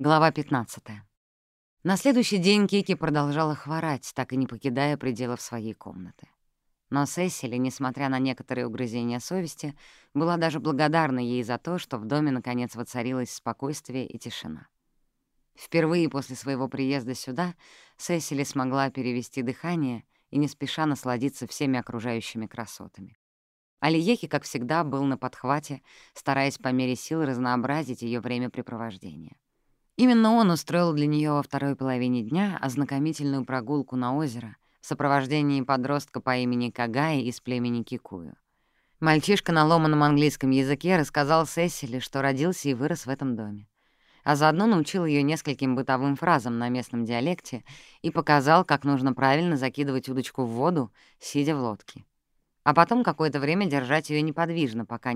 Глава 15. На следующий день Кики продолжала хворать, так и не покидая пределов своей комнаты. Но Сесили, несмотря на некоторые угрызения совести, была даже благодарна ей за то, что в доме наконец воцарилось спокойствие и тишина. Впервые после своего приезда сюда Сесили смогла перевести дыхание и не спеша насладиться всеми окружающими красотами. Алиеки, как всегда, был на подхвате, стараясь по мере сил разнообразить ее времяпрепровождение. Именно он устроил для нее во второй половине дня ознакомительную прогулку на озеро в сопровождении подростка по имени Кагай из племени Кикую. Мальчишка на ломаном английском языке рассказал Сесили, что родился и вырос в этом доме. А заодно научил ее нескольким бытовым фразам на местном диалекте и показал, как нужно правильно закидывать удочку в воду, сидя в лодке. А потом какое-то время держать ее неподвижно, пока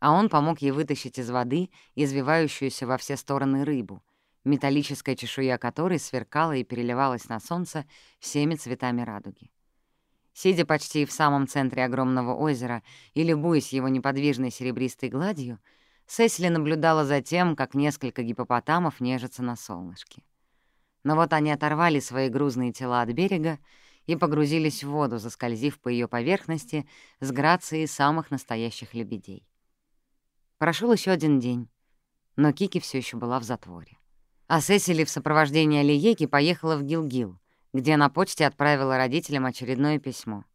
не начинает клевать. Так Сесили и сделала а он помог ей вытащить из воды извивающуюся во все стороны рыбу, металлическая чешуя которой сверкала и переливалась на солнце всеми цветами радуги. Сидя почти в самом центре огромного озера и любуясь его неподвижной серебристой гладью, Сесили наблюдала за тем, как несколько гипопотамов нежатся на солнышке. Но вот они оторвали свои грузные тела от берега и погрузились в воду, заскользив по ее поверхности с грацией самых настоящих лебедей. Прошел Прошел еще один день. Но Кики все еще была в затворе. А Сесили в сопровождении Лиеки поехала в Гилгил, где на почте отправила родителям очередное письмо.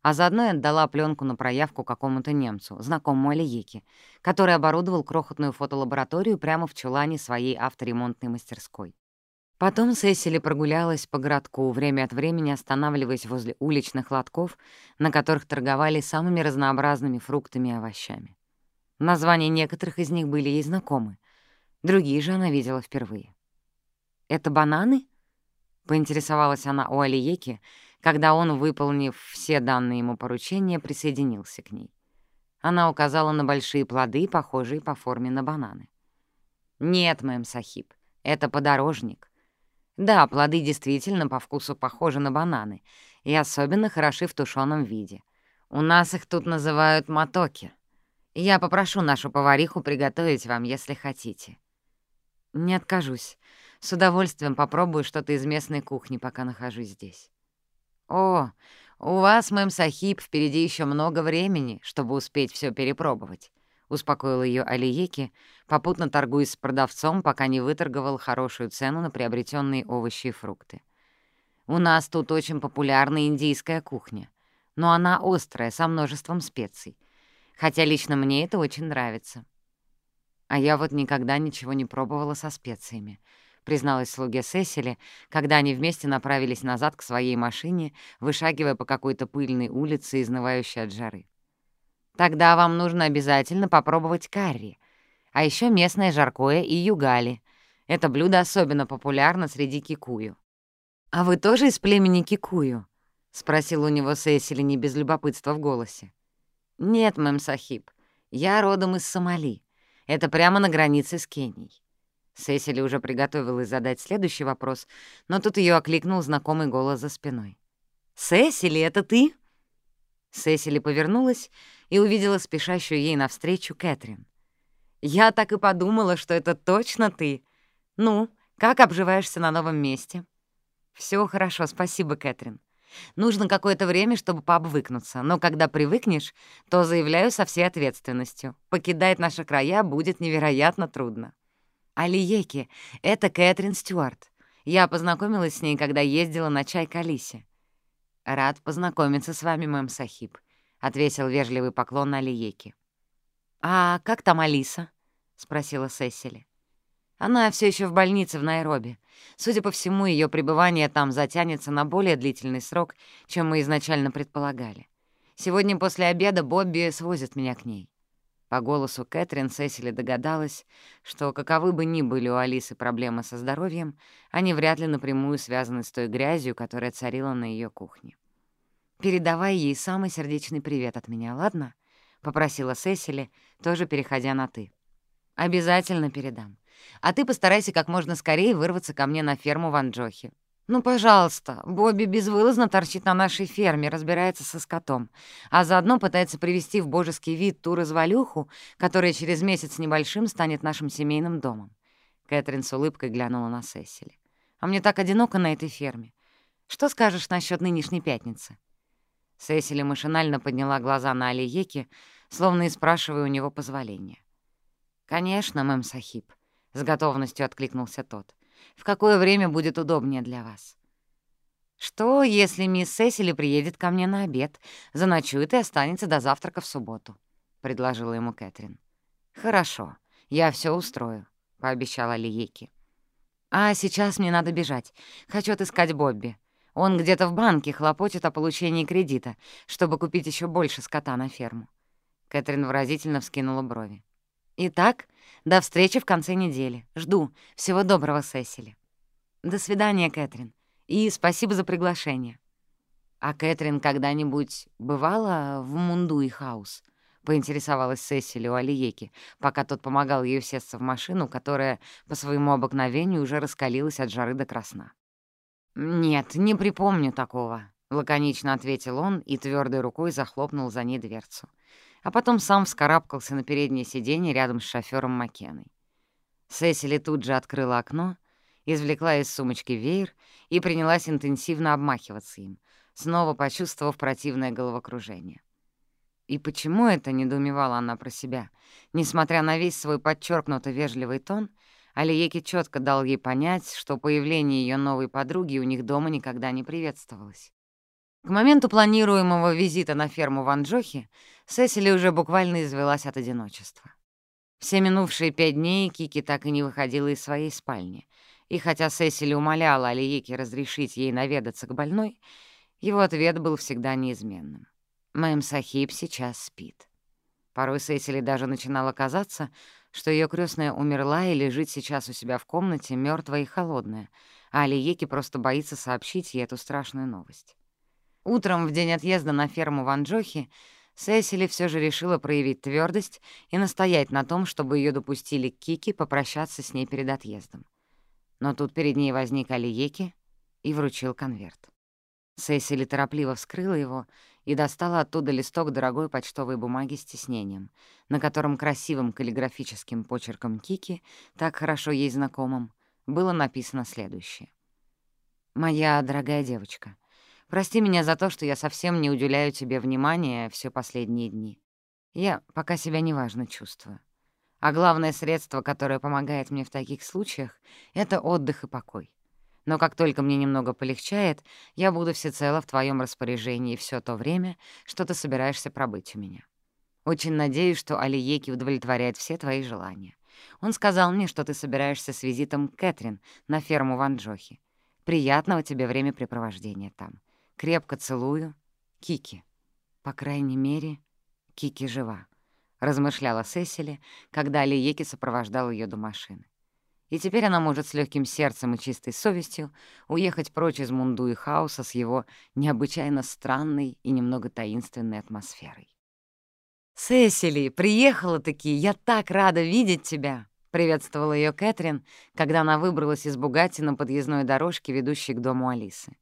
А заодно и отдала пленку на проявку какому-то немцу, знакомому Лиеки, который оборудовал крохотную фотолабораторию прямо в чулане своей авторемонтной мастерской. Потом Сесили прогулялась по городку, время от времени останавливаясь возле уличных лотков, на которых торговали самыми разнообразными фруктами и овощами. Названия некоторых из них были ей знакомы, другие же она видела впервые. «Это бананы?» — поинтересовалась она у Алиеки, когда он, выполнив все данные ему поручения, присоединился к ней. Она указала на большие плоды, похожие по форме на бананы. «Нет, мэм Сахиб, это подорожник. Да, плоды действительно по вкусу похожи на бананы и особенно хороши в тушеном виде. У нас их тут называют матоки. Я попрошу нашу повариху приготовить вам, если хотите. Не откажусь. С удовольствием попробую что-то из местной кухни, пока нахожусь здесь. О, у вас, мэм Сахиб, впереди еще много времени, чтобы успеть все перепробовать. Успокоил ее Алиеки, попутно торгуясь с продавцом, пока не выторговал хорошую цену на приобретенные овощи и фрукты. У нас тут очень популярна индийская кухня, но она острая, со множеством специй — хотя лично мне это очень нравится. А я вот никогда ничего не пробовала со специями, призналась слуге Сесили, когда они вместе направились назад к своей машине, вышагивая по какой-то пыльной улице, изнывающей от жары. «Тогда вам нужно обязательно попробовать карри, а еще местное жаркое и югали. Это блюдо особенно популярно среди кикую». «А вы тоже из племени кикую?» — спросил у него Сесили не без любопытства в голосе. «Нет, мэм Сахиб, я родом из Сомали. Это прямо на границе с Кенией». Сесили уже приготовилась задать следующий вопрос, но тут ее окликнул знакомый голос за спиной. «Сесили, это ты?» Сесили повернулась и увидела спешащую ей навстречу Кэтрин. «Я так и подумала, что это точно ты. Ну, как обживаешься на новом месте?» Все хорошо, спасибо, Кэтрин. Нужно какое-то время, чтобы пообвыкнуться, но когда привыкнешь, то заявляю со всей ответственностью. Покидать наши края будет невероятно трудно. Алиеки — это Кэтрин Стюарт. Я познакомилась с ней, когда ездила на чай к Алисе. «Рад познакомиться с вами, мэм Сахиб», — ответил вежливый поклон Алиеки. «А как там Алиса?» — спросила Сесили. Она все еще в больнице в Найроби. Судя по всему, ее пребывание там затянется на более длительный срок, чем мы изначально предполагали. Сегодня после обеда Бобби свозит меня к ней. По голосу Кэтрин Сесили догадалась, что каковы бы ни были у Алисы проблемы со здоровьем, они вряд ли напрямую связаны с той грязью, которая царила на ее кухне. «Передавай ей самый сердечный привет от меня, ладно?» — попросила Сесили, тоже переходя на «ты». «Обязательно передам. А ты постарайся как можно скорее вырваться ко мне на ферму в Анджохе. «Ну, пожалуйста, Бобби безвылазно торчит на нашей ферме, разбирается со скотом, а заодно пытается привести в божеский вид ту развалюху, которая через месяц небольшим станет нашим семейным домом». Кэтрин с улыбкой глянула на Сесили. «А мне так одиноко на этой ферме. Что скажешь насчет нынешней пятницы?» Сесили машинально подняла глаза на Алиеки, словно и спрашивая у него позволения. «Конечно, мэм Сахиб», — с готовностью откликнулся тот. В какое время будет удобнее для вас? Что, если мисс Сесили приедет ко мне на обед, заночует и останется до завтрака в субботу? — предложила ему Кэтрин. «Хорошо, я все устрою», — пообещала Лиеки. «А сейчас мне надо бежать. Хочу отыскать Бобби. Он где-то в банке хлопочет о получении кредита, чтобы купить еще больше скота на ферму». Кэтрин выразительно вскинула брови. «Итак, до встречи в конце недели. Жду. Всего доброго, Сесили. До свидания, Кэтрин. И спасибо за приглашение. А Кэтрин когда-нибудь бывала в Мундуи Хаус? Поинтересовалась Сесили у Алиеки, пока тот помогал ей сесться в машину, которая по своему обыкновению уже раскалилась от жары до красна. «Нет, не припомню такого», — лаконично ответил он и твердой рукой захлопнул за ней дверцу а потом сам вскарабкался на переднее сиденье рядом с шофёром Маккеной. Сесили тут же открыла окно, извлекла из сумочки веер и принялась интенсивно обмахиваться им, снова почувствовав противное головокружение. И почему это, недоумевала она про себя, несмотря на весь свой подчеркнуто вежливый тон, Алиеки четко дал ей понять, что появление ее новой подруги у них дома никогда не приветствовалось. К моменту планируемого визита на ферму Ванджохи Сесили уже буквально извелась от одиночества. Все минувшие пять дней Кики так и не выходила из своей спальни, и хотя Сесили умоляла Алиеки разрешить ей наведаться к больной, его ответ был всегда неизменным. «Мэм Сахиб сейчас спит». Порой Сесили даже начинало казаться, что ее крестная умерла и лежит сейчас у себя в комнате, мертвая и холодная, а Алиеки просто боится сообщить ей эту страшную новость. Утром, в день отъезда на ферму Ванджохи, Сесили все же решила проявить твердость и настоять на том, чтобы ее допустили к Кики попрощаться с ней перед отъездом. Но тут перед ней возник Алиеки и вручил конверт. Сесили торопливо вскрыла его и достала оттуда листок дорогой почтовой бумаги с тиснением, на котором красивым каллиграфическим почерком Кики, так хорошо ей знакомым, было написано следующее. «Моя дорогая девочка, Прости меня за то, что я совсем не уделяю тебе внимания все последние дни. Я пока себя неважно чувствую. А главное средство, которое помогает мне в таких случаях, — это отдых и покой. Но как только мне немного полегчает, я буду всецело в твоем распоряжении все то время, что ты собираешься пробыть у меня. Очень надеюсь, что Алиеки удовлетворяет все твои желания. Он сказал мне, что ты собираешься с визитом к Кэтрин на ферму Ванджохи. Приятного тебе времяпрепровождения там. Крепко целую. Кики. По крайней мере, Кики жива. Размышляла Сесили, когда Алиеки сопровождал ее до машины. И теперь она может с легким сердцем и чистой совестью уехать прочь из Мунду и хаоса с его необычайно странной и немного таинственной атмосферой. «Сесили, приехала-таки! Я так рада видеть тебя!» — приветствовала ее Кэтрин, когда она выбралась из Бугати на подъездной дорожке, ведущей к дому Алисы.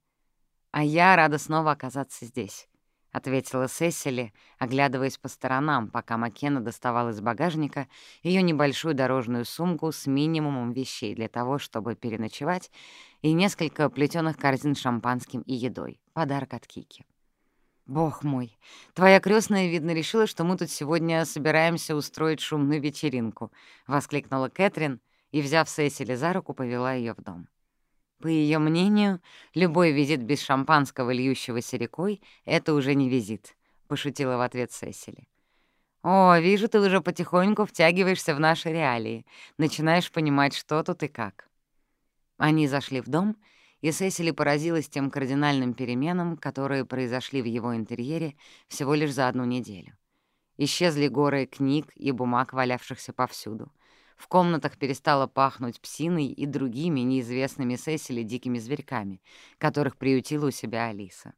«А я рада снова оказаться здесь», — ответила Сесили, оглядываясь по сторонам, пока Маккена доставал из багажника ее небольшую дорожную сумку с минимумом вещей для того, чтобы переночевать, и несколько плетёных корзин с шампанским и едой. Подарок от Кики. «Бог мой, твоя крестная, видно, решила, что мы тут сегодня собираемся устроить шумную вечеринку», — воскликнула Кэтрин и, взяв Сесили за руку, повела ее в дом. По ее мнению, любой визит без шампанского, льющегося рекой, — это уже не визит, — пошутила в ответ Сесили. «О, вижу, ты уже потихоньку втягиваешься в наши реалии, начинаешь понимать, что тут и как». Они зашли в дом, и Сесили поразилась тем кардинальным переменам, которые произошли в его интерьере всего лишь за одну неделю. Исчезли горы книг и бумаг, валявшихся повсюду. В комнатах перестало пахнуть псиной и другими неизвестными Сесили дикими зверьками, которых приютила у себя Алиса.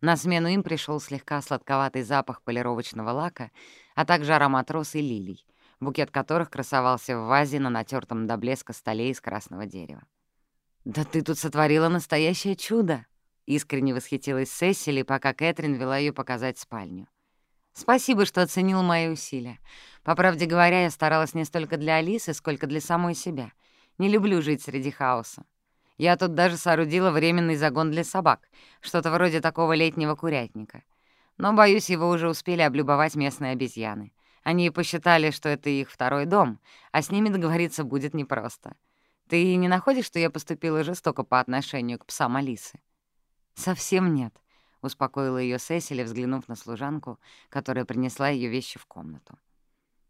На смену им пришел слегка сладковатый запах полировочного лака, а также аромат роз и лилий, букет которых красовался в вазе на натертом до блеска столе из красного дерева. «Да ты тут сотворила настоящее чудо!» — искренне восхитилась Сесили, пока Кэтрин вела ее показать спальню. «Спасибо, что оценил мои усилия. По правде говоря, я старалась не столько для Алисы, сколько для самой себя. Не люблю жить среди хаоса. Я тут даже соорудила временный загон для собак, что-то вроде такого летнего курятника. Но, боюсь, его уже успели облюбовать местные обезьяны. Они посчитали, что это их второй дом, а с ними договориться будет непросто. Ты не находишь, что я поступила жестоко по отношению к псам Алисы? Совсем нет, — успокоила ее Сесили, взглянув на служанку, которая принесла ее вещи в комнату.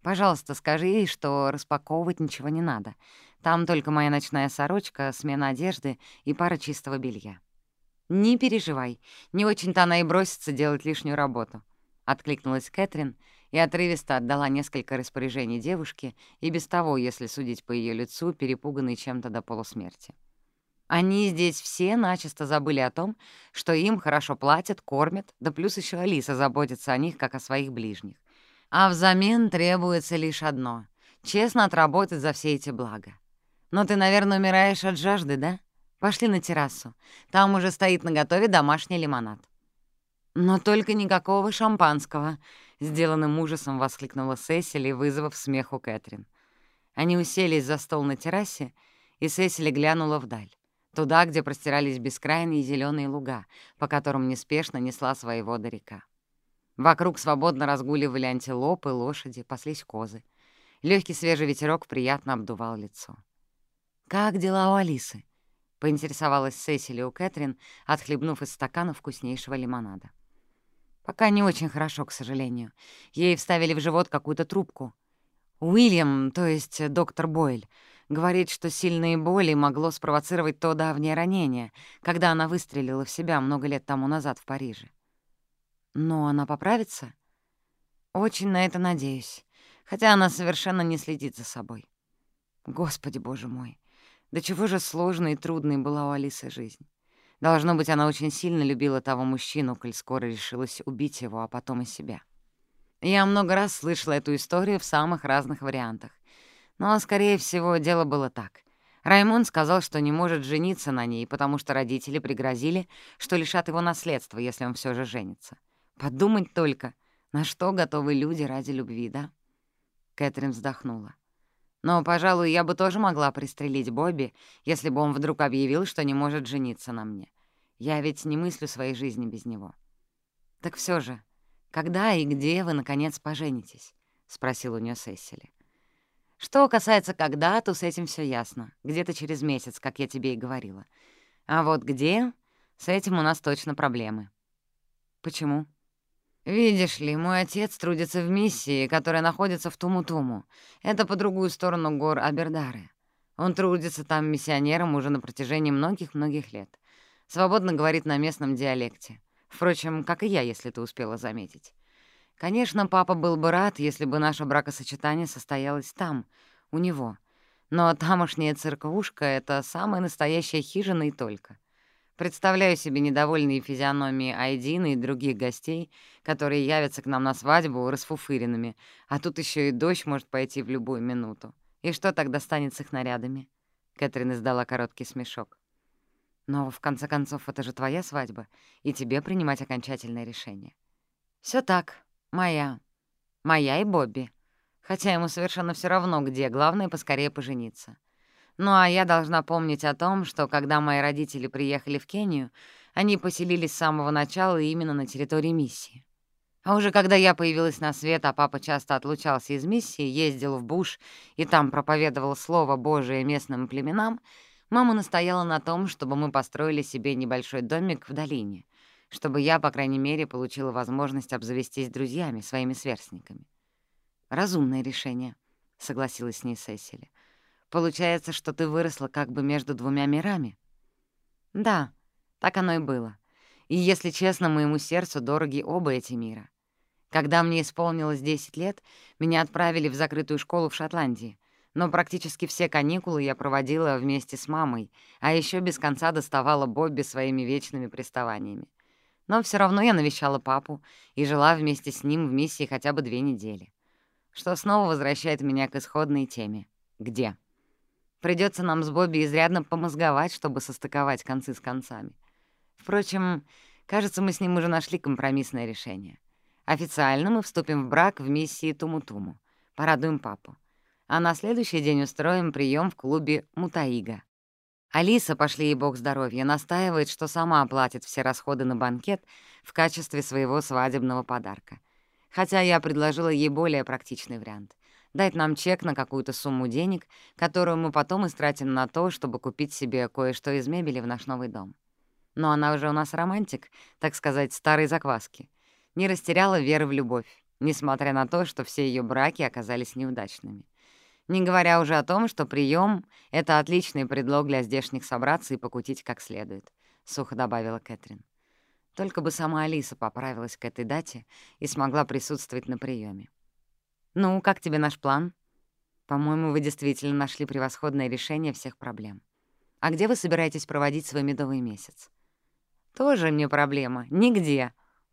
«Пожалуйста, скажи ей, что распаковывать ничего не надо. Там только моя ночная сорочка, смена одежды и пара чистого белья». «Не переживай, не очень-то она и бросится делать лишнюю работу», — откликнулась Кэтрин и отрывисто отдала несколько распоряжений девушке, и без того, если судить по ее лицу, перепуганной чем-то до полусмерти. Они здесь все начисто забыли о том, что им хорошо платят, кормят, да плюс еще Алиса заботится о них, как о своих ближних. А взамен требуется лишь одно — честно отработать за все эти блага. Но ты, наверное, умираешь от жажды, да? Пошли на террасу. Там уже стоит наготове домашний лимонад. Но только никакого шампанского —— сделанным ужасом воскликнула Сесили, вызвав смех у Кэтрин. Они уселись за стол на террасе, и Сесили глянула вдаль, туда, где простирались бескрайние зеленые луга, по которым неспешно несла свои воды река. Вокруг свободно разгуливали антилопы, лошади, паслись козы. Легкий свежий ветерок приятно обдувал лицо. «Как дела у Алисы?» — поинтересовалась Сесили у Кэтрин, отхлебнув из стакана вкуснейшего лимонада. Пока не очень хорошо, к сожалению. Ей вставили в живот какую-то трубку. Уильям, то есть доктор Бойль, Говорит, что сильные боли могло спровоцировать то давнее ранение, когда она выстрелила в себя много лет тому назад в Париже. Но она поправится? Очень на это надеюсь, хотя она совершенно не следит за собой. Господи, боже мой, до чего же сложной и трудной была у Алисы жизнь. Должно быть, она очень сильно любила того мужчину, коль скоро решилась убить его, а потом и себя. Я много раз слышала эту историю в самых разных вариантах, Но, скорее всего, дело было так. Раймон сказал, что не может жениться на ней, потому что родители пригрозили, что лишат его наследства, если он все же женится. Подумать только, на что готовы люди ради любви, да? Кэтрин вздохнула. Но, пожалуй, я бы тоже могла пристрелить Бобби, если бы он вдруг объявил, что не может жениться на мне. Я ведь не мыслю своей жизни без него. Так все же, когда и где вы, наконец, поженитесь? — спросил у нее Сесили. Что касается когда, то с этим все ясно. Где-то через месяц, как я тебе и говорила. А вот где, с этим у нас точно проблемы. Почему? «Видишь ли, мой отец трудится в миссии, которая находится в Туму-Туму. Это по другую сторону гор Абердары. Он трудится там миссионером уже на протяжении многих-многих лет. Свободно говорит на местном диалекте. Впрочем, как и я, если ты успела заметить. Конечно, папа был бы рад, если бы наше бракосочетание состоялось там, у него. Но тамошняя церковушка — это самая настоящая хижина и только. Представляю себе недовольные физиономии Айдины и других гостей, которые явятся к нам на свадьбу расфуфыренными, а тут еще и дождь может пойти в любую минуту. И что тогда станет с их нарядами?» Кэтрин издала короткий смешок. «Но, в конце концов, это же твоя свадьба, и тебе принимать окончательное решение». Все так, моя. Моя и Бобби. Хотя ему совершенно все равно, где, главное — поскорее пожениться. Ну а я должна помнить о том, что когда мои родители приехали в Кению, они поселились с самого начала именно на территории миссии. А уже когда я появилась на свет, а папа часто отлучался из миссии, ездил в буш и там проповедовал Слово Божие местным племенам, мама настояла на том, чтобы мы построили себе небольшой домик в долине, чтобы я, по крайней мере, получила возможность обзавестись друзьями, своими сверстниками. «Разумное решение», — согласилась с ней Сесили. Получается, что ты выросла как бы между двумя мирами. Да, так оно и было. И, если честно, моему сердцу дороги оба эти мира. Когда мне исполнилось 10 лет, меня отправили в закрытую школу в Шотландии, но практически все каникулы я проводила вместе с мамой, а еще без конца доставала Бобби своими вечными приставаниями. Но все равно я навещала папу и жила вместе с ним в миссии хотя бы две недели. Что снова возвращает меня к исходной теме. Где? Придется нам с Бобби изрядно помозговать, чтобы состыковать концы с концами. Впрочем, кажется, мы с ним уже нашли компромиссное решение. Официально мы вступим в брак в миссии Туму-Туму. Порадуем папу. А на следующий день устроим прием в клубе Мутаига. Алиса, пошли ей бог здоровья, настаивает, что сама оплатит все расходы на банкет в качестве своего свадебного подарка. Хотя я предложила ей более практичный вариант — дать нам чек на какую-то сумму денег, которую мы потом истратим на то, чтобы купить себе кое-что из мебели в наш новый дом. Но она уже у нас романтик, так сказать, старой закваски. Не растеряла веры в любовь, несмотря на то, что все ее браки оказались неудачными. Не говоря уже о том, что прием — это отличный предлог для здешних собраться и покутить как следует, — сухо добавила Кэтрин. Только бы сама Алиса поправилась к этой дате и смогла присутствовать на приеме. «Ну, как тебе наш план?» «По-моему, вы действительно нашли превосходное решение всех проблем. А где вы собираетесь проводить свой медовый месяц?» «Тоже мне проблема. Нигде», —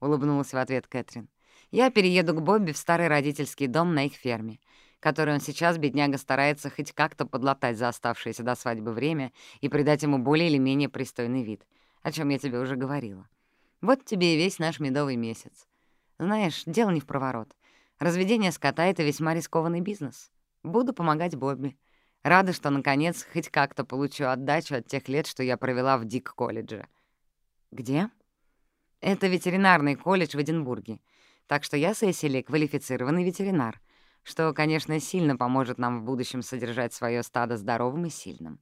улыбнулась в ответ Кэтрин. «Я перееду к Бобби в старый родительский дом на их ферме который он сейчас, бедняга, старается хоть как-то подлатать за оставшееся до свадьбы время и придать ему более или менее пристойный вид, о чем я тебе уже говорила. Вот тебе и весь наш медовый месяц. Знаешь, дело не в проворот. Разведение скота — это весьма рискованный бизнес. Буду помогать Бобби. Рада, что, наконец, хоть как-то получу отдачу от тех лет, что я что, конечно, сильно поможет нам в будущем содержать свое стадо здоровым и сильным.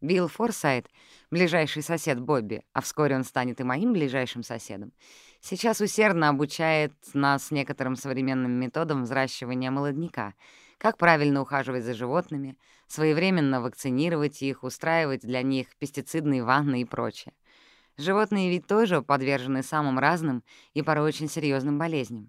Билл Форсайт, ближайший сосед Бобби, а вскоре он станет и моим ближайшим соседом, сейчас усердно обучает нас некоторым современным методам взращивания молодняка, как правильно ухаживать за животными, своевременно вакцинировать их, устраивать для них пестицидные ванны и прочее. Животные ведь тоже подвержены самым разным и порой очень серьезным болезням.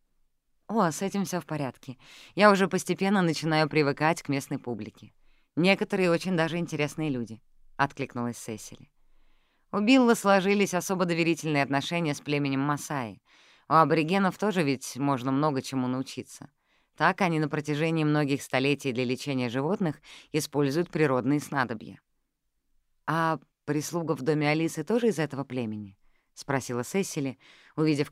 особенно когда их содержат вместе, да еще в большом количестве. Тут тебе и сибирская язва, и чума рогатого скота, и проблемы с давлением и пульсом, словом, много чего. Не говоря уже о львах, которые бродят по округе в надежде раздобыть себе легкий ужин, — добавила Кэтрин. Кстати, об ужине. Я пригласила сегодня на ужин Билла, но сразу же должна предупредить тебя, он у нас парень со своими заскоками. «О, с этим все в порядке. Я уже постепенно начинаю привыкать к местной публике. Некоторые очень даже интересные люди», — откликнулась Сесили. У Билла сложились особо доверительные отношения с племенем Масаи. У аборигенов тоже ведь можно много чему научиться. Так они на протяжении многих столетий для лечения животных используют природные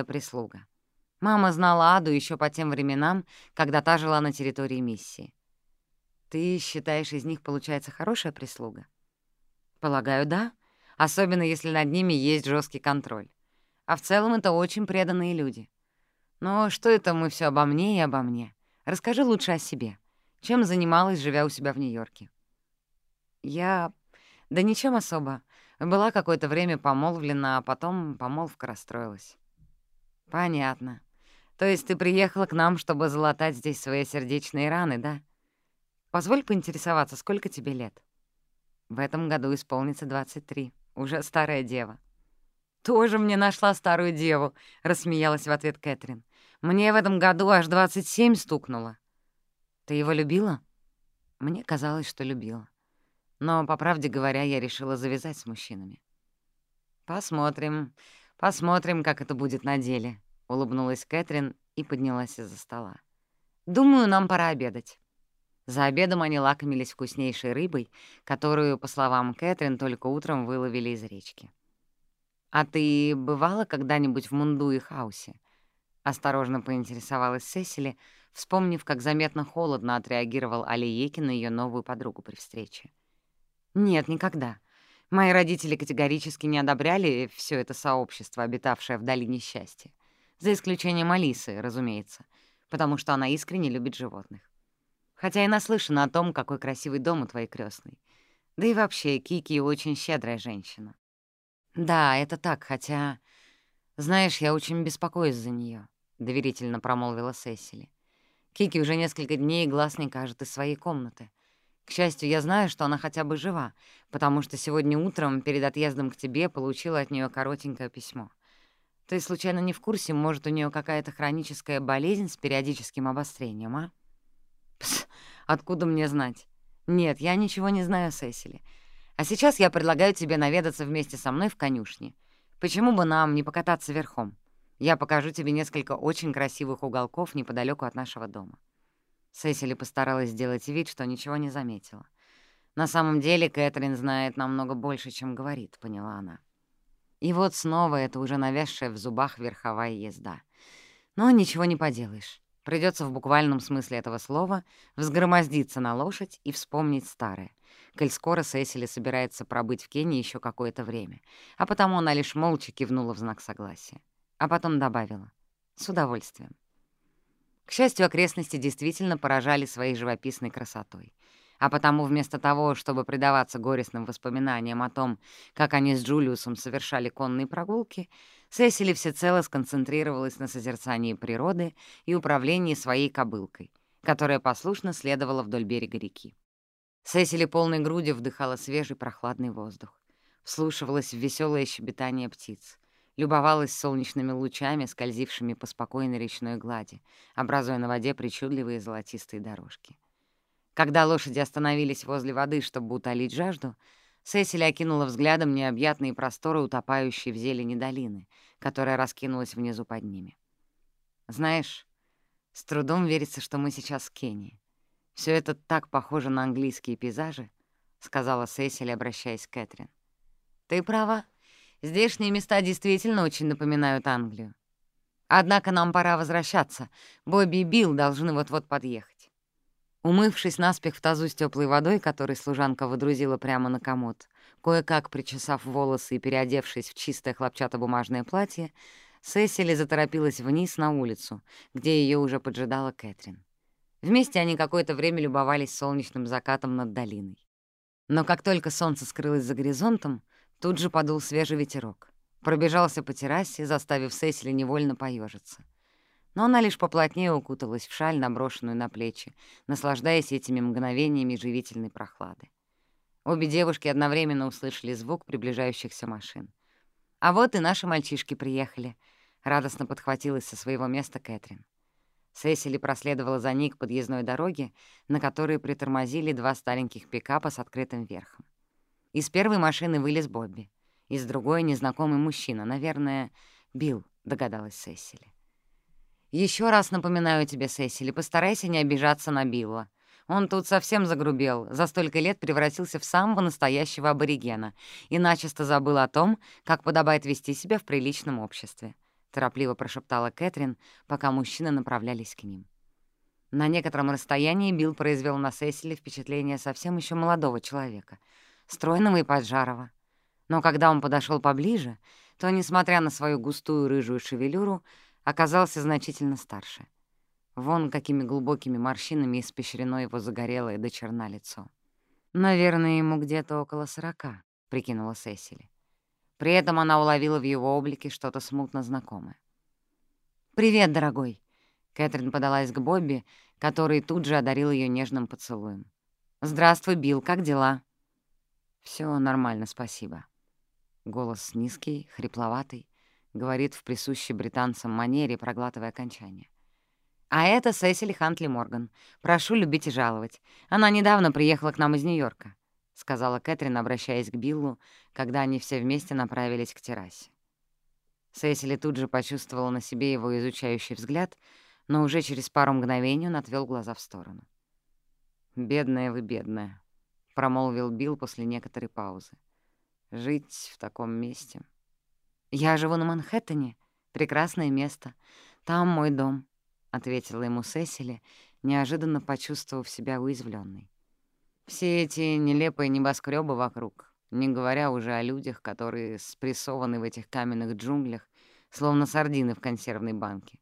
снадобья. А прислуга в доме Алисы тоже из этого племени? — спросила Сесили, увидев, как из кухни показалась служанка с метлой в руке и принялась старательно сметать пыль с пола на веранде, выходящей во внутренний дворик. «Нет, они из племени Кикую. Масаи — это народ кочевой, они пасут свой скот на равнинах. Домашнюю прислугу набирают, как правило, из людей племени Кикую. В частности, Аду — это ее имя, Алисе в свое время порекомендовала моя мама, когда той понадобилась новая прислуга. Мама знала Аду еще по тем временам, когда та жила на территории миссии. Ты считаешь, из них получается хорошая прислуга? Полагаю, да, особенно если над ними есть жесткий контроль. А в целом это очень преданные люди. Но что это мы все обо мне и обо мне? Расскажи лучше о себе. Чем занималась, живя у себя в Нью-Йорке? Я... Да ничем особо. Была какое-то время помолвлена, а потом помолвка расстроилась. Понятно. То есть ты приехала к нам, чтобы залатать здесь свои сердечные раны, да? Позволь поинтересоваться, сколько тебе лет? В этом году исполнится 23. Уже старая дева. «Тоже мне нашла старую деву», — рассмеялась в ответ Кэтрин. «Мне в этом году аж 27 стукнуло». «Ты его любила?» Мне казалось, что любила. Но, по правде говоря, я решила завязать с мужчинами. «Посмотрим, посмотрим, как это будет на деле», — улыбнулась Кэтрин и поднялась из-за стола. «Думаю, нам пора обедать». За обедом они лакомились вкуснейшей рыбой, которую, по словам Кэтрин, только утром выловили из речки. «А ты бывала когда-нибудь в Мунду и Хаусе?» — осторожно поинтересовалась Сесили, вспомнив, как заметно холодно отреагировал Алиеки на ее новую подругу при встрече. «Нет, никогда. Мои родители категорически не одобряли все это сообщество, обитавшее в долине счастья. За исключением Алисы, разумеется, потому что она искренне любит животных. Хотя и наслышана о том, какой красивый дом у твоей крестной. Да и вообще, Кики очень щедрая женщина. Да, это так, хотя... Знаешь, я очень беспокоюсь за нее, доверительно промолвила Сесили. Кики уже несколько дней глаз не кажет из своей комнаты. К счастью, я знаю, что она хотя бы жива, потому что сегодня утром перед отъездом к тебе получила от нее коротенькое письмо. Ты случайно не в курсе, может, у нее какая-то хроническая болезнь с периодическим обострением, а? Пс, откуда мне знать? Нет, я ничего не знаю о Сесили. А сейчас я предлагаю тебе наведаться вместе со мной в конюшне. Почему бы нам не покататься верхом? Я покажу тебе несколько очень красивых уголков неподалеку от нашего дома. Сесили постаралась сделать вид, что ничего не заметила. На самом деле Кэтрин знает намного больше, чем говорит, поняла она. И вот снова это уже навязшая в зубах верховая езда. Но ничего не поделаешь. Придется в буквальном смысле этого слова взгромоздиться на лошадь и вспомнить старое. Коль скоро Сесили собирается пробыть в Кении еще какое-то время, а потому она лишь молча кивнула в знак согласия. А потом добавила «С удовольствием». К счастью, окрестности действительно поражали своей живописной красотой. А потому вместо того, чтобы предаваться горестным воспоминаниям о том, как они с Джулиусом совершали конные прогулки, Сесили всецело сконцентрировалась на созерцании природы и управлении своей кобылкой, которая послушно следовала вдоль берега реки. Сесили полной грудью вдыхала свежий прохладный воздух, вслушивалась в веселое щебетание птиц, любовалась солнечными лучами, скользившими по спокойной речной глади, образуя на воде причудливые золотистые дорожки. Когда лошади остановились возле воды, чтобы утолить жажду, Сесили окинула взглядом необъятные просторы, утопающие в зелени долины, которая раскинулась внизу под ними. «Знаешь, с трудом верится, что мы сейчас в Кении. Все это так похоже на английские пейзажи», — сказала Сесили, обращаясь к Кэтрин. «Ты права», Здешние места действительно очень напоминают Англию. Однако нам пора возвращаться. Бобби и Билл должны вот-вот подъехать. Умывшись наспех в тазу с теплой водой, который служанка выдрузила прямо на комод, кое-как причесав волосы и переодевшись в чистое хлопчатобумажное платье, Сесили заторопилась вниз на улицу, где ее уже поджидала Кэтрин. Вместе они какое-то время любовались солнечным закатом над долиной. Но как только солнце скрылось за горизонтом, Тут же подул свежий ветерок. Пробежался по террасе, заставив Сесили невольно поежиться. Но она лишь поплотнее укуталась в шаль, наброшенную на плечи, наслаждаясь этими мгновениями живительной прохлады. Обе девушки одновременно услышали звук приближающихся машин. «А вот и наши мальчишки приехали», — радостно подхватилась со своего места Кэтрин. Сесили проследовала за ней к подъездной дороге, на которой притормозили два стареньких пикапа с открытым верхом. Из первой машины вылез Бобби. Из другой — незнакомый мужчина. Наверное, Билл, догадалась Сесили. Еще раз напоминаю тебе, Сесили, постарайся не обижаться на Билла. Он тут совсем загрубел, за столько лет превратился в самого настоящего аборигена и начисто забыл о том, как подобает вести себя в приличном обществе», — торопливо прошептала Кэтрин, пока мужчины направлялись к ним. На некотором расстоянии Билл произвел на Сесили впечатление совсем еще молодого человека — стройного и поджарого. Но когда он подошел поближе, то, несмотря на свою густую рыжую шевелюру, оказался значительно старше. Вон какими глубокими морщинами испещрено его загорелое до черна лицо. «Наверное, ему где-то около сорока», — прикинула Сесили. При этом она уловила в его облике что-то смутно знакомое. «Привет, дорогой!» — Кэтрин подалась к Бобби, который тут же одарил ее нежным поцелуем. «Здравствуй, Билл, как дела?» Все нормально, спасибо». Голос низкий, хрипловатый, говорит в присущей британцам манере, проглатывая окончание. «А это Сесили Хантли Морган. Прошу любить и жаловать. Она недавно приехала к нам из Нью-Йорка», — сказала Кэтрин, обращаясь к Биллу, когда они все вместе направились к террасе. Сесили тут же почувствовала на себе его изучающий взгляд, но уже через пару мгновений он отвел глаза в сторону. «Бедная вы, бедная», — промолвил Билл после некоторой паузы. «Жить в таком месте». Я живу на Манхэттене. Прекрасное место. Там мой дом», — ответила ему Сесили, неожиданно почувствовав себя уязвленной. «Все эти нелепые небоскребы вокруг, не говоря уже о людях, которые спрессованы в этих каменных джунглях, словно сардины в консервной банке.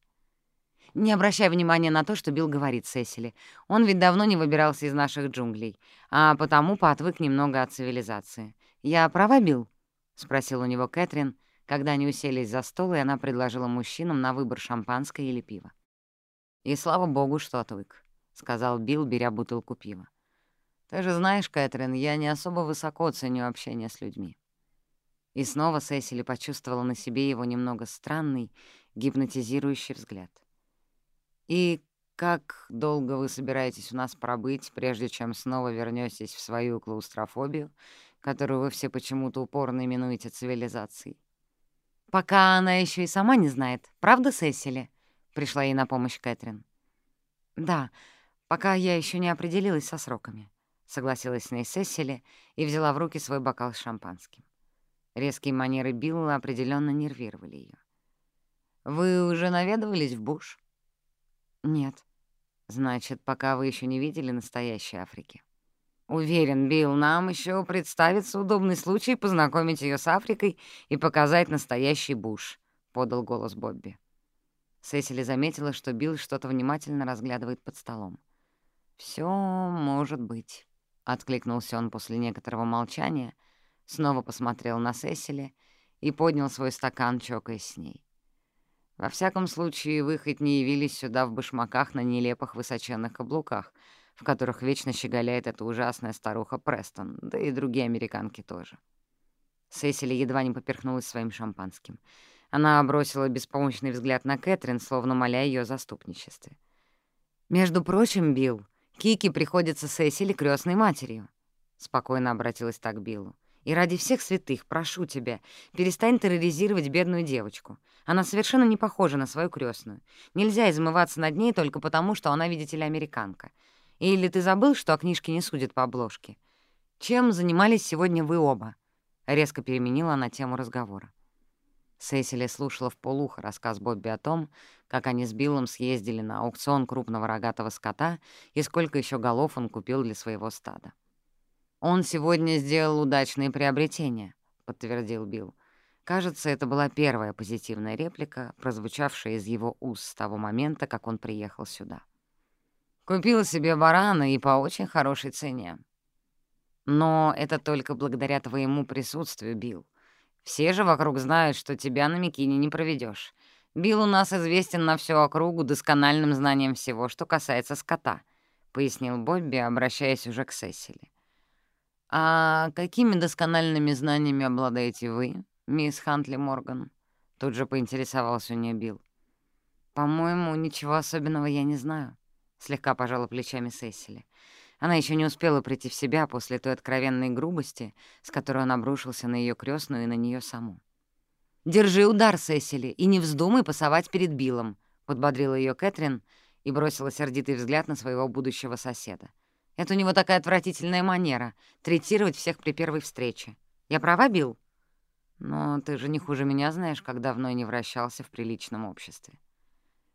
«Не обращай внимания на то, что Билл говорит Сесили. Он ведь давно не выбирался из наших джунглей, а потому поотвык немного от цивилизации. Я права, Билл?» — спросил у него Кэтрин, когда они уселись за стол, и она предложила мужчинам на выбор шампанское или пиво. «И слава богу, что отвык», — сказал Билл, беря бутылку пива. «Ты же знаешь, Кэтрин, я не особо высоко ценю общение с людьми». И снова Сесили почувствовала на себе его немного странный, гипнотизирующий взгляд. «И как долго вы собираетесь у нас пробыть, прежде чем снова вернётесь в свою клаустрофобию, которую вы все почему-то упорно именуете цивилизацией?» «Пока она ещё и сама не знает, правда, Сесили?» — пришла ей на помощь Кэтрин. «Да, пока я ещё не определилась со сроками», — согласилась с ней Сесили и взяла в руки свой бокал с шампанским. Резкие манеры Билла определенно нервировали ее. «Вы уже наведывались в Буш?» «Нет». «Значит, пока вы еще не видели настоящей Африки». «Уверен, Билл, нам еще представится удобный случай познакомить ее с Африкой и показать настоящий Буш», — подал голос Бобби. Сесили заметила, что Билл что-то внимательно разглядывает под столом. Все может быть», — откликнулся он после некоторого молчания, снова посмотрел на Сесили и поднял свой стакан, чокаясь с ней. Во всяком случае, вы хоть не явились сюда в башмаках на нелепых высоченных каблуках, в которых вечно щеголяет эта ужасная старуха Престон, да и другие американки тоже. Сесили едва не поперхнулась своим шампанским. Она бросила беспомощный взгляд на Кэтрин, словно моля ее о заступничестве. «Между прочим, Билл, Кики приходится Сесили крестной матерью», — спокойно обратилась так к Биллу. И ради всех святых, прошу тебя, перестань терроризировать бедную девочку. Она совершенно не похожа на свою крестную. Нельзя измываться над ней только потому, что она, видите ли, американка. Или ты забыл, что о книжке не судят по обложке? Чем занимались сегодня вы оба?» Резко переменила она тему разговора. Сесили слушала в полухо рассказ Бобби о том, как они с Биллом съездили на аукцион крупного рогатого скота и сколько еще голов он купил для своего стада. «Он сегодня сделал удачные приобретения», — подтвердил Билл. Кажется, это была первая позитивная реплика, прозвучавшая из его уст с того момента, как он приехал сюда. «Купил себе барана и по очень хорошей цене. Но это только благодаря твоему присутствию, Билл. Все же вокруг знают, что тебя на Микине не проведешь. Билл у нас известен на всю округу доскональным знанием всего, что касается скота», — пояснил Бобби, обращаясь уже к Сесили. «А какими доскональными знаниями обладаете вы, мисс Хантли Морган?» Тут же поинтересовался у нее Билл. «По-моему, ничего особенного я не знаю», — слегка пожала плечами Сесили. Она еще не успела прийти в себя после той откровенной грубости, с которой он обрушился на ее крестную и на нее саму. «Держи удар, Сесили, и не вздумай пасовать перед Биллом», — подбодрила ее Кэтрин и бросила сердитый взгляд на своего будущего соседа. Это у него такая отвратительная манера — третировать всех при первой встрече. Я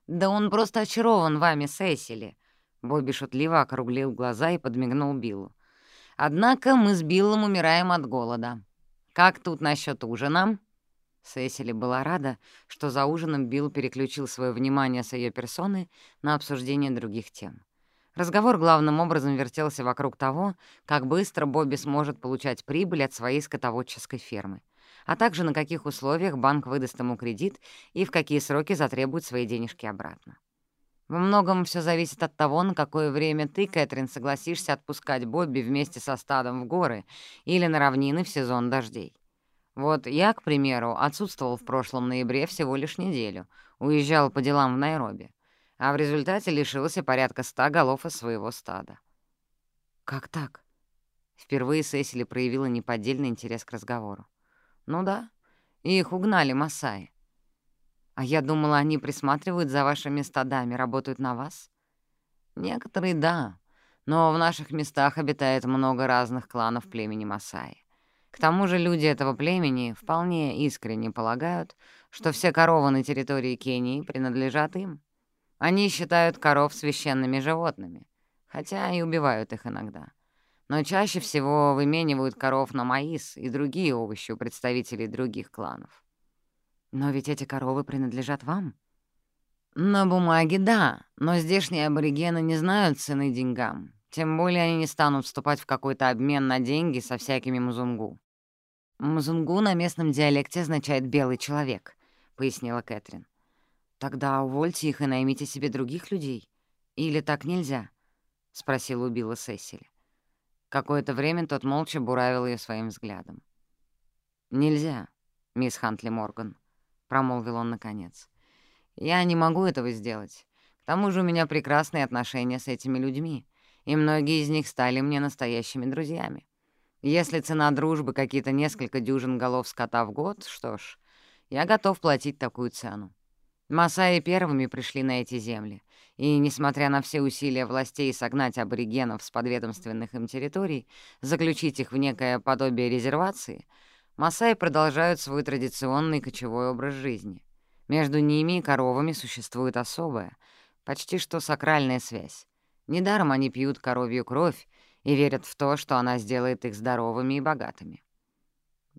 права, Билл? Но ты же не хуже меня знаешь, как давно я не вращался в приличном обществе. Да он просто очарован вами, Сесили. Бобби шутливо округлил глаза и подмигнул Биллу. Однако мы с Биллом умираем от голода. Как тут насчет ужина? Сесили была рада, что за ужином Билл переключил свое внимание с ее персоны на обсуждение других тем. Разговор главным образом вертелся вокруг того, как быстро Бобби сможет получать прибыль от своей скотоводческой фермы, а также на каких условиях банк выдаст ему кредит и в какие сроки затребует свои денежки обратно. Во многом все зависит от того, на какое время ты, Кэтрин, согласишься отпускать Бобби вместе со стадом в горы или на равнины в сезон дождей. Вот я, к примеру, отсутствовал в прошлом ноябре всего лишь неделю, уезжал по делам в Найроби а в результате лишился порядка ста голов из своего стада. «Как так?» Впервые Сесили проявила неподдельный интерес к разговору. «Ну да, их угнали Масаи. А я думала, они присматривают за вашими стадами, работают на вас?» «Некоторые — да, но в наших местах обитает много разных кланов племени Масаи. К тому же люди этого племени вполне искренне полагают, что все коровы на территории Кении принадлежат им. Они считают коров священными животными, хотя и убивают их иногда. Но чаще всего выменивают коров на маис и другие овощи у представителей других кланов. Но ведь эти коровы принадлежат вам. На бумаге — да, но здешние аборигены не знают цены деньгам. Тем более они не станут вступать в какой-то обмен на деньги со всякими музунгу. «Музунгу на местном диалекте означает «белый человек», — пояснила Кэтрин. «Тогда увольте их и наймите себе других людей. Или так нельзя?» — спросила убила Сесили. Какое-то время тот молча буравил ее своим взглядом. «Нельзя, мисс Хантли Морган», — промолвил он наконец. «Я не могу этого сделать. К тому же у меня прекрасные отношения с этими людьми, и многие из них стали мне настоящими друзьями. Если цена дружбы какие-то несколько дюжин голов скота в год, что ж, я готов платить такую цену. Масаи первыми пришли на эти земли, и, несмотря на все усилия властей согнать аборигенов с подведомственных им территорий, заключить их в некое подобие резервации, Масаи продолжают свой традиционный кочевой образ жизни. Между ними и коровами существует особая, почти что сакральная связь. Недаром они пьют коровью кровь и верят в то, что она сделает их здоровыми и богатыми.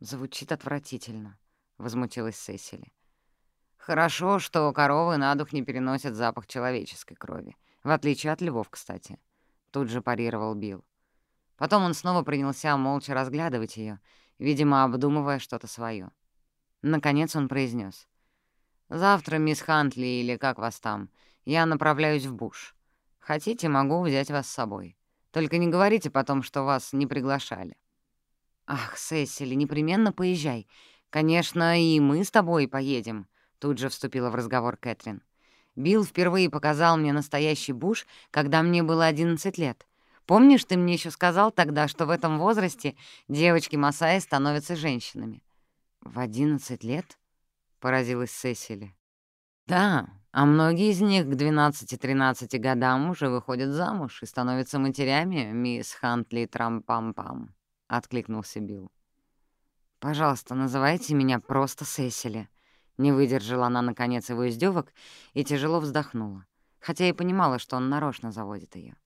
«Звучит отвратительно», — возмутилась Сесили. Хорошо, что коровы на дух не переносят запах человеческой крови, в отличие от львов, кстати. Тут же парировал Билл. Потом он снова принялся молча разглядывать ее, видимо, обдумывая что-то свое. Наконец он произнес: «Завтра, мисс Хантли, или как вас там, я направляюсь в Буш. Хотите, могу взять вас с собой. Только не говорите потом, что вас не приглашали». «Ах, Сесили, непременно поезжай. Конечно, и мы с тобой поедем», Тут же вступила в разговор Кэтрин. «Билл впервые показал мне настоящий буш, когда мне было 11 лет. Помнишь, ты мне еще сказал тогда, что в этом возрасте девочки Масаи становятся женщинами?» «В 11 лет?» — поразилась Сесили. «Да, а многие из них к 12-13 годам уже выходят замуж и становятся матерями, мисс Хантли Трампам-пам», — откликнулся Билл. «Пожалуйста, называйте меня просто Сесили», не выдержала она, наконец, его издевок и тяжело вздохнула, хотя и понимала, что он нарочно заводит ее.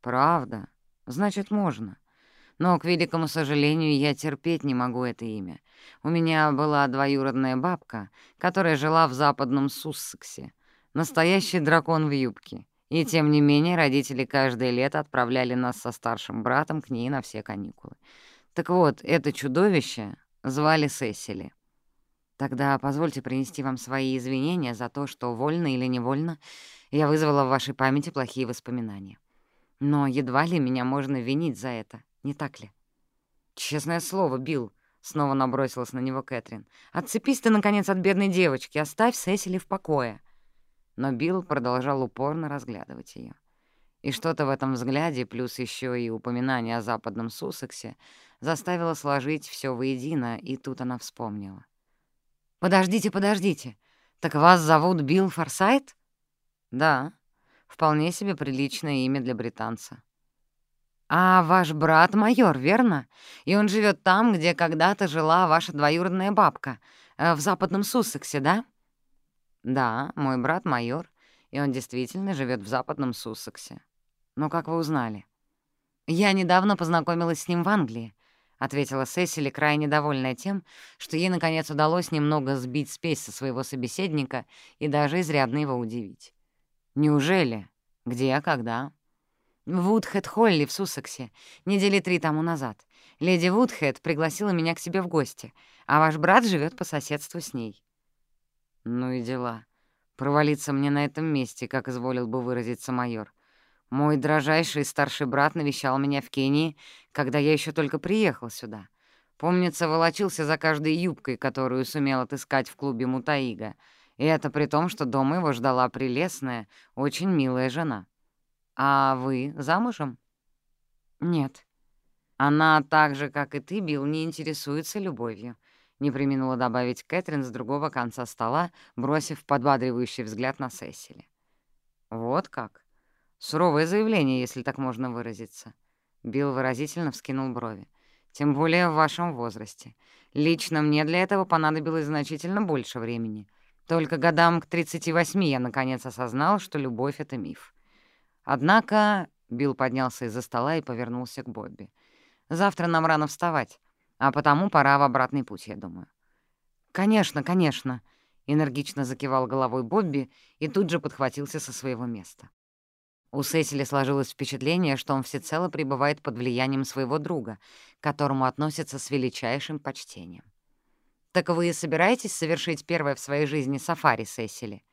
«Правда? Значит, можно. Но, к великому сожалению, я терпеть не могу это имя. У меня была двоюродная бабка, которая жила в западном Суссексе. Настоящий дракон в юбке. И тем не менее родители каждое лето отправляли нас со старшим братом к ней на все каникулы. Так вот, это чудовище звали Сесили. Тогда позвольте принести вам свои извинения за то, что, вольно или невольно, я вызвала в вашей памяти плохие воспоминания. Но едва ли меня можно винить за это, не так ли? Честное слово, Билл, — снова набросилась на него Кэтрин. «Отцепись ты, наконец, от бедной девочки, оставь Сесили в покое». Но Билл продолжал упорно разглядывать ее. И что-то в этом взгляде, плюс еще и упоминание о западном Суссексе, заставило сложить все воедино, и тут она вспомнила. «Подождите, подождите. Так вас зовут Билл Форсайт?» «Да, вполне себе приличное имя для британца». «А ваш брат майор, верно? И он живет там, где когда-то жила ваша двоюродная бабка, э, в западном Суссексе, да?» «Да, мой брат майор, и он действительно живет в западном Суссексе. Но как вы узнали?» «Я недавно познакомилась с ним в Англии. — ответила Сесили, крайне довольная тем, что ей, наконец, удалось немного сбить спесь со своего собеседника и даже изрядно его удивить. «Неужели? Где, когда?» «В Вудхэт-Холли в Суссексе, недели три тому назад. Леди Вудхэт пригласила меня к себе в гости, а ваш брат живет по соседству с ней». «Ну и дела. Провалиться мне на этом месте, как изволил бы выразиться майор. Мой дрожайший старший брат навещал меня в Кении, когда я еще только приехал сюда. Помнится, волочился за каждой юбкой, которую сумел отыскать в клубе Мутаига. И это при том, что дома его ждала прелестная, очень милая жена. А вы замужем? Нет. Она так же, как и ты, Билл, не интересуется любовью. Не применула добавить Кэтрин с другого конца стола, бросив подбадривающий взгляд на Сесили. Вот как. Суровое заявление, если так можно выразиться. Билл выразительно вскинул брови. Тем более в вашем возрасте. Лично мне для этого понадобилось значительно больше времени. Только годам к 38 я наконец осознал, что любовь — это миф. Однако Билл поднялся из-за стола и повернулся к Бобби. «Завтра нам рано вставать, а потому пора в обратный путь, я думаю». «Конечно, конечно», энергично закивал головой Бобби и тут же подхватился со своего места. У Сесили сложилось впечатление, что он всецело пребывает под влиянием своего друга, к которому относится с величайшим почтением. «Так вы собираетесь совершить первое в своей жизни сафари, Сесили?»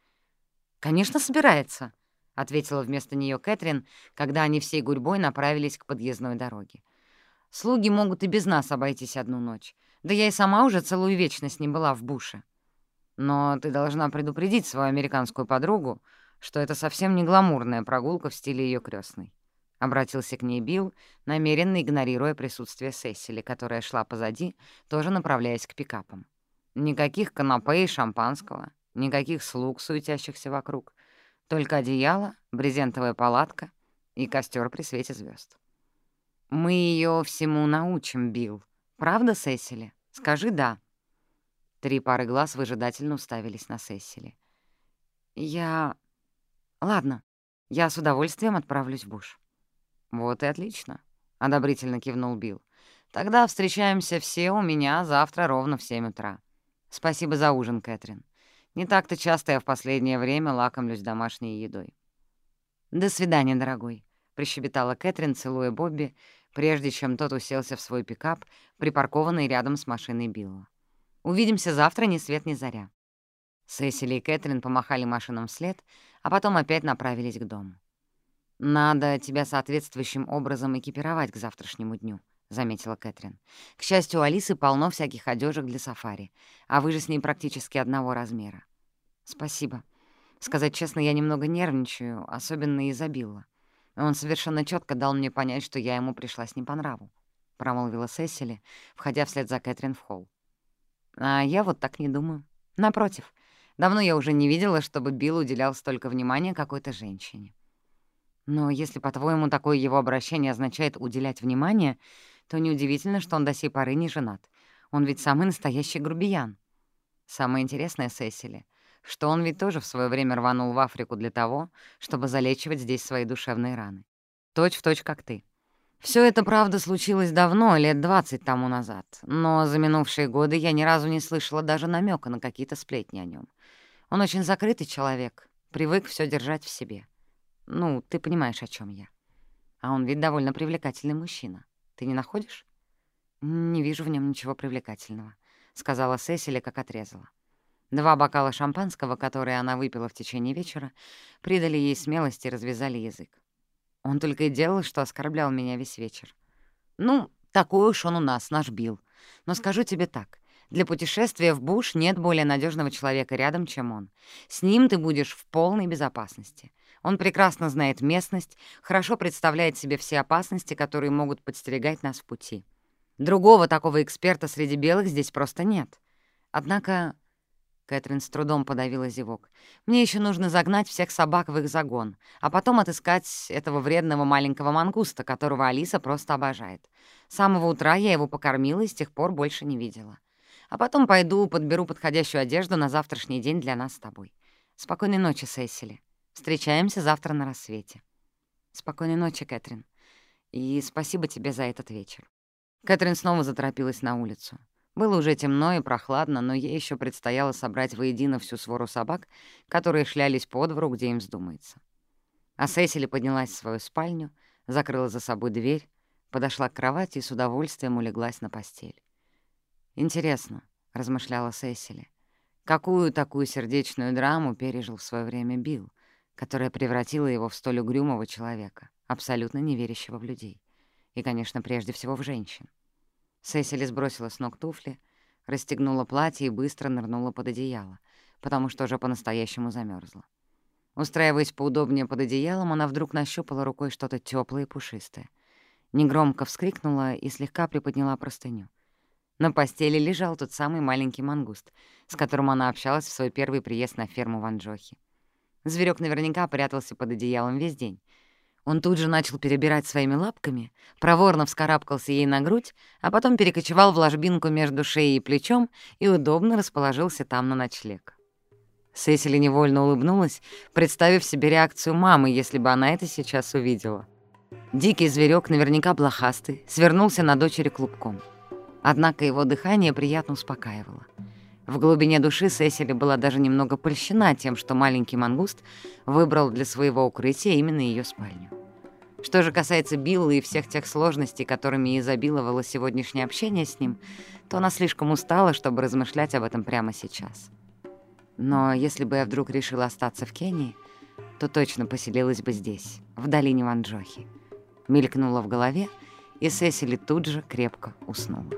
«Конечно, собирается», — ответила вместо нее Кэтрин, когда они всей гурьбой направились к подъездной дороге. «Слуги могут и без нас обойтись одну ночь. Да я и сама уже целую вечность не была в буше. Но ты должна предупредить свою американскую подругу, что это совсем не гламурная прогулка в стиле ее крестной. Обратился к ней Билл, намеренно игнорируя присутствие Сесили, которая шла позади, тоже направляясь к пикапам. Никаких канапе и шампанского, никаких слуг, суетящихся вокруг. Только одеяло, брезентовая палатка и костер при свете звезд. «Мы ее всему научим, Билл. Правда, Сесили? Скажи «да». Три пары глаз выжидательно уставились на Сесили. «Я... Ладно, я с удовольствием отправлюсь в буш». «Вот и отлично», — одобрительно кивнул Билл. «Тогда встречаемся все у меня завтра ровно в семь утра. Спасибо за ужин, Кэтрин. Не так-то часто я в последнее время лакомлюсь домашней едой». «До свидания, дорогой», — прищебетала Кэтрин, целуя Бобби, прежде чем тот уселся в свой пикап, припаркованный рядом с машиной Билла. «Увидимся завтра ни свет ни заря». Сесили и Кэтрин помахали машинам вслед, а потом опять направились к дому. «Надо тебя соответствующим образом экипировать к завтрашнему дню», — заметила Кэтрин. «К счастью, у Алисы полно всяких одежек для сафари, а вы же с ней практически одного размера». «Спасибо. Сказать честно, я немного нервничаю, особенно из-за Билла. Он совершенно четко дал мне понять, что я ему пришлась не по нраву», — промолвила Сесили, входя вслед за Кэтрин в холл. «А я вот так не думаю. Напротив, Давно я уже не видела, чтобы Билл уделял столько внимания какой-то женщине. Но если, по-твоему, такое его обращение означает «уделять внимание», то неудивительно, что он до сей поры не женат. Он ведь самый настоящий грубиян. Самое интересное Сесили, что он ведь тоже в свое время рванул в Африку для того, чтобы залечивать здесь свои душевные раны. Точь в точь, как ты. Все это, правда, случилось давно, лет двадцать тому назад, но за минувшие годы я ни разу не слышала даже намека на какие-то сплетни о нем. Он очень закрытый человек, привык все держать в себе. Ну, ты понимаешь, о чем я. А он ведь довольно привлекательный мужчина. Ты не находишь? Не вижу в нем ничего привлекательного, сказала Сесили, как отрезала. Два бокала шампанского, которые она выпила в течение вечера, придали ей смелости и развязали язык. Он только и делал, что оскорблял меня весь вечер. Ну, такой уж он у нас, наш Билл. Но скажу тебе так, для путешествия в Буш нет более надежного человека рядом, чем он. С ним ты будешь в полной безопасности. Он прекрасно знает местность, хорошо представляет себе все опасности, которые могут подстерегать нас в пути. Другого такого эксперта среди белых здесь просто нет. Однако... Кэтрин с трудом подавила зевок. «Мне еще нужно загнать всех собак в их загон, а потом отыскать этого вредного маленького мангуста, которого Алиса просто обожает. С самого утра я его покормила и с тех пор больше не видела. А потом пойду подберу подходящую одежду на завтрашний день для нас с тобой. Спокойной ночи, Сесили. Встречаемся завтра на рассвете. Спокойной ночи, Кэтрин. И спасибо тебе за этот вечер. Кэтрин снова заторопилась на улицу. Было уже темно и прохладно, но ей еще предстояло собрать воедино всю свору собак, которые шлялись по двору, где им вздумается. А Сесили поднялась в свою спальню, закрыла за собой дверь, подошла к кровати и с удовольствием улеглась на постель. «Интересно», — размышляла Сесили, — «какую такую сердечную драму пережил в свое время Билл? которая превратила его в столь угрюмого человека, абсолютно не верящего в людей. И, конечно, прежде всего в женщин. Сесили сбросила с ног туфли, расстегнула платье и быстро нырнула под одеяло, потому что уже по-настоящему замерзла. Устраиваясь поудобнее под одеялом, она вдруг нащупала рукой что-то теплое и пушистое. Негромко вскрикнула и слегка приподняла простыню. На постели лежал тот самый маленький мангуст, с которым она общалась в свой первый приезд на ферму в Анджохе. Зверек наверняка прятался под одеялом весь день. Он тут же начал перебирать своими лапками, проворно вскарабкался ей на грудь, а потом перекочевал в ложбинку между шеей и плечом и удобно расположился там на ночлег. Сесили невольно улыбнулась, представив себе реакцию мамы, если бы она это сейчас увидела. Дикий зверек, наверняка блохастый, свернулся на дочери клубком. Однако его дыхание приятно успокаивало. В глубине души Сесили была даже немного польщена тем, что маленький мангуст выбрал для своего укрытия именно ее спальню. Что же касается Билла и всех тех сложностей, которыми изобиловало сегодняшнее общение с ним, то она слишком устала, чтобы размышлять об этом прямо сейчас. Но если бы я вдруг решила остаться в Кении, то точно поселилась бы здесь, в долине Ванджохи. Мелькнула в голове, и Сесили тут же крепко уснула.